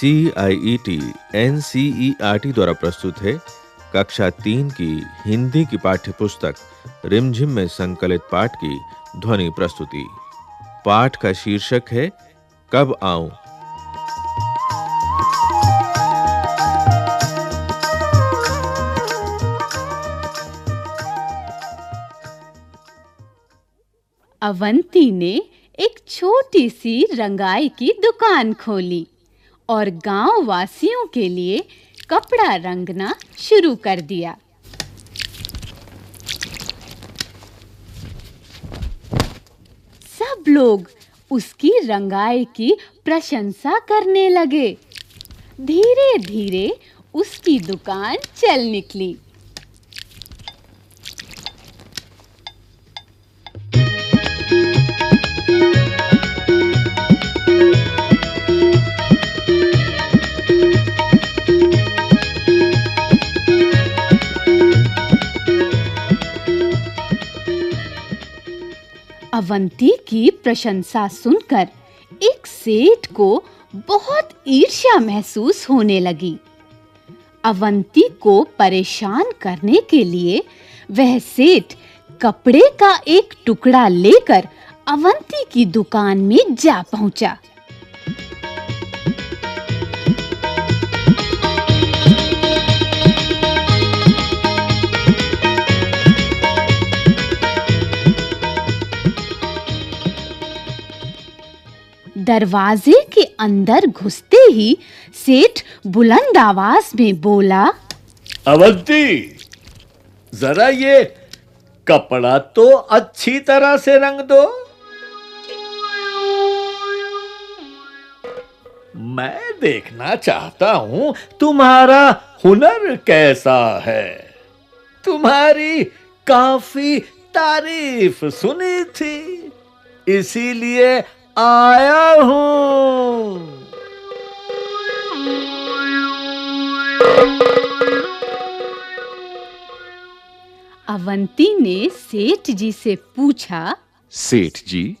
C I E T N C E R T द्वारा प्रस्तुत है कक्षा तीन की हिंदी की पाठ्य पुस्तक रिमझिम में संकलित पाठ की ध्वनि प्रस्तुति। पाठ का शीर्षक है, कब आऊँ? अवंती ने एक छोटी सी रंगाई की दुकान खोली। और गाँव वासियों के लिए कपड़ा रंगना शुरू कर दिया। सब लोग उसकी रंगाई की प्रशंसा करने लगे। धीरे-धीरे उसकी दुकान चल निकली। अवंती की प्रशंसा सुनकर एक सेठ को बहुत ईर्ष्या महसूस होने लगी। अवंती को परेशान करने के लिए वह सेठ कपड़े का एक टुकड़ा लेकर अवंती की दुकान में जा पहुँचा। दरवाजे के अंदर घुसते ही सेठ बुलंद आवाज़ में बोला, अवंती, जरा ये कपड़ा तो अच्छी तरह से रंग दो। मैं देखना चाहता हूँ तुम्हारा हुनर कैसा है। तुम्हारी काफ़ी तारीफ़ सुनी थी, इसीलिए आया हूँ। अवंती ने सेठ जी से पूछा सेठ जी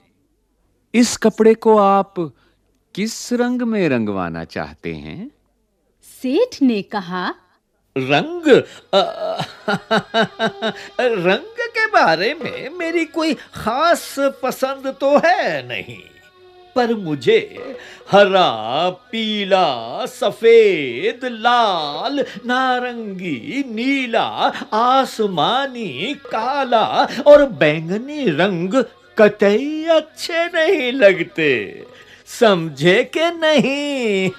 इस कपड़े को आप किस रंग में रंगवाना चाहते हैं? सेठ ने कहा रंग? अ, रंग के बारे में मेरी कोई खास पसंद तो है नहीं। पर मुझे हरा पीला सफ़ेद लाल नारंगी नीला आसमानी काला और बैंगनी रंग कतई अच्छे नहीं लगते। समझे के नहीं?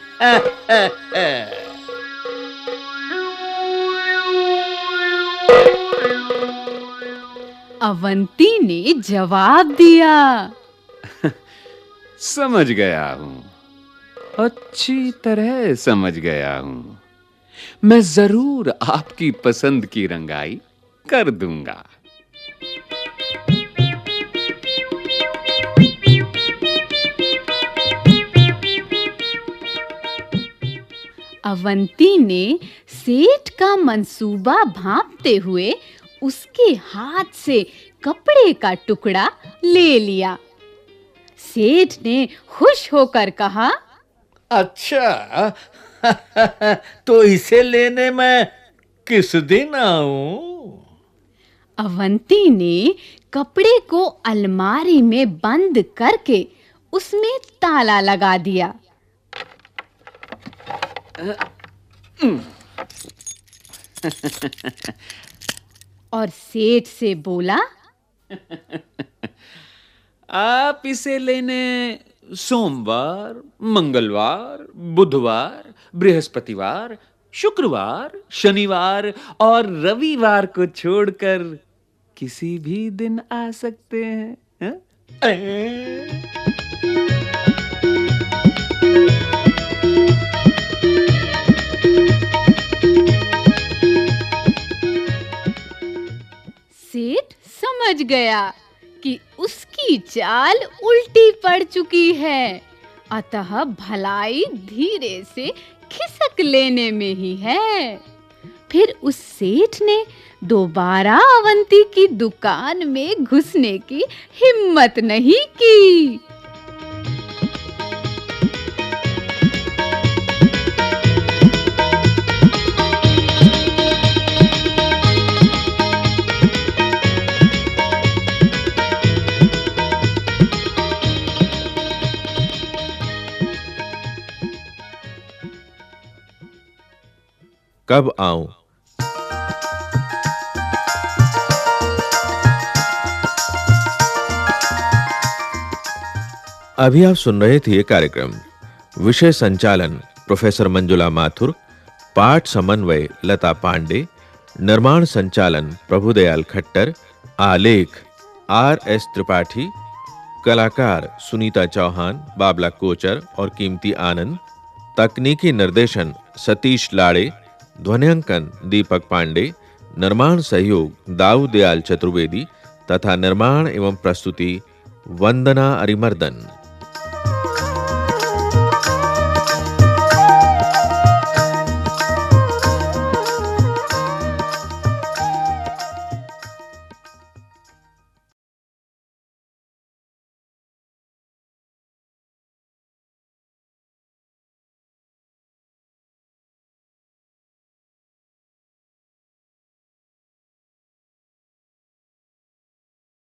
अवंती ने जवाब दिया। समझ गया हूँ। अच्छी तरह समझ गया हूँ। मैं ज़रूर आपकी पसंद की रंगाई कर दूँगा। अवंती ने सेठ का मंसूबा भांपते हुए उसके हाथ से कपड़े का टुकड़ा ले लिया। सेठ ने खुश होकर कहा अच्छा तो इसे लेने मैं किस दिन आऊँ? अवंती ने कपड़े को अलमारी में बंद करके उसमें ताला लगा दिया। और सेठ से बोला आप इसे लेने सोमवार, मंगलवार, बुधवार, बृहस्पतिवार, शुक्रवार, शनिवार और रविवार को छोड़कर किसी भी दिन आ सकते हैं? सेठ समझ गया कि उसकी चाल उल्टी पड़ चुकी है। अतः भलाई धीरे से खिसक लेने में ही है। फिर उस सेठ ने दोबारा अवंती की दुकान में घुसने की हिम्मत नहीं की। कब आऊँ? अभी आप सुन रहे थे कार्यक्रम। विषय संचालन, प्रोफेसर मंजुला माथुर, पाठ समन्वय, लता पांडे, निर्माण संचालन, प्रभुदयाल खट्टर, आलेख, आर एस त्रिपाठी, कलाकार सुनीता चौहान, बाबला कोचर और कीमती आनंद, तकनीकी निर्देशन सतीश लाड़े ध्वनियांकन दीपक पांडे निर्माण सहयोग दाऊ दयाल चतुर्वेदी तथा निर्माण एवं प्रस्तुति वंदना अरिमर्दन।